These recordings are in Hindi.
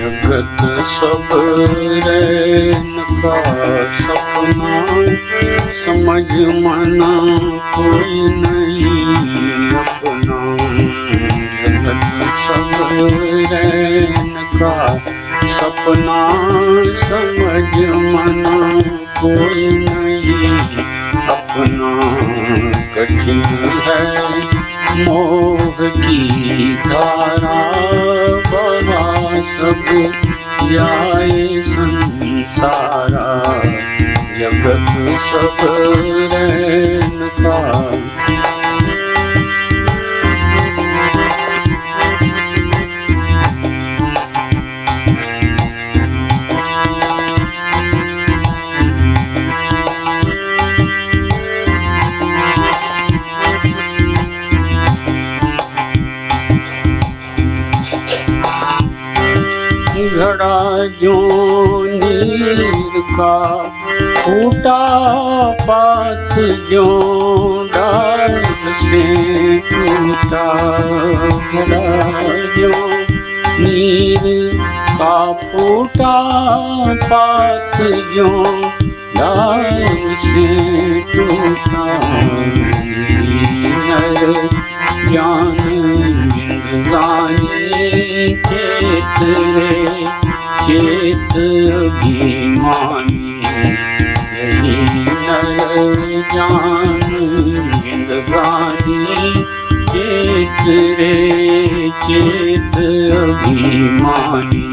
जगत सब रैन का सपना समझ मना कोई नहीं अपना जगत सब रैन का सपना समझ मना कोई नहीं अपना कठिन है मोह की जाए संसारा जगत सब रैन का घड़ा जो नीर का फूटा पात जो डाल से टूटा घड़ा जो नीर का फूटा पात जो डाल से टूटा ज्ञान जिंदगानी चेत रे चेत अभिमानी ज्ञान जिंदगानी चेत रे चेत अभिमानी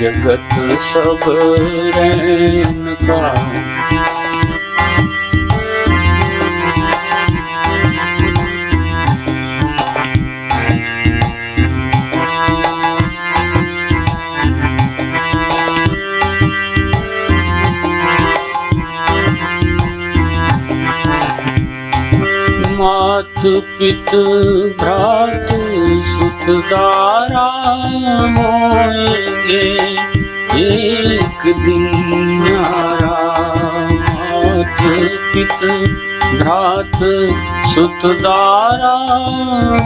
जगत सब रैन का मात पित भ्रात सुत दारा होएँगे। एक दिन न्यारा पित भ्रात सुत दारा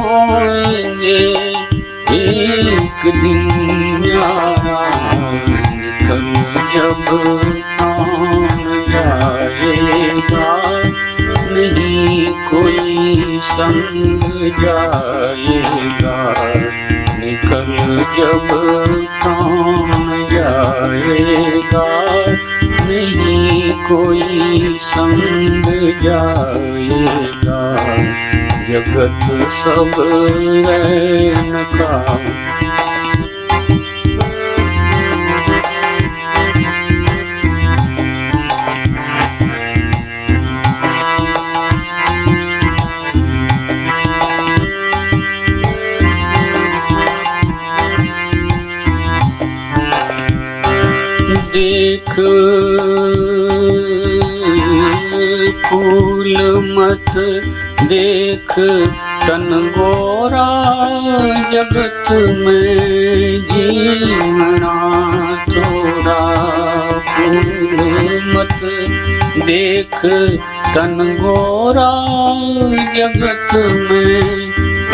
होएँगे। एक दिन न्यारा जब संग जाएगा। निकल जब काम जाएगा। नहीं कोई संग जाएगा। जगत सब रैन का। देख फूल मत देख तन गोरा जगत में जीवना थोड़ा फूल मत देख तन गोरा जगत में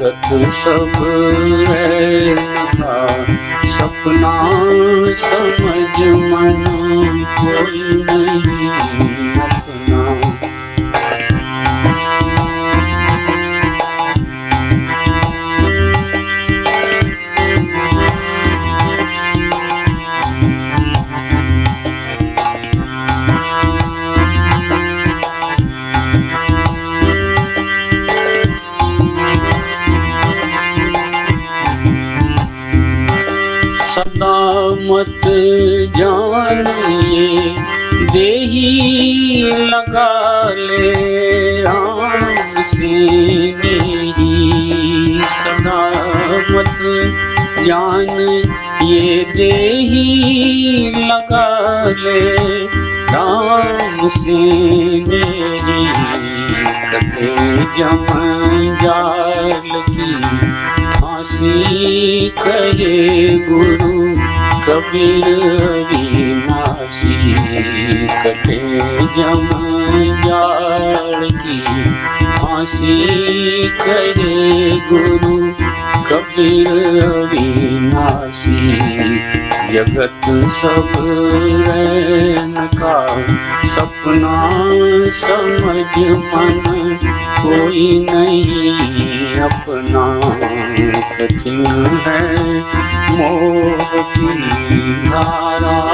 जगत सब सपना समझ मन कोई नहीं मत जानिए, देही लगा ले राम से मेरी। सदा मत जान ये देही लगा संभाले राम से मेरी। कटे जम जाल की फांसी करे गुरु कबीर विनाशी कटे जम जाल की फांसी करे गुरु कबीर विनाशी जगत सब का सपना समझ मन कोई नहीं अपना कठिन है मोह की धारा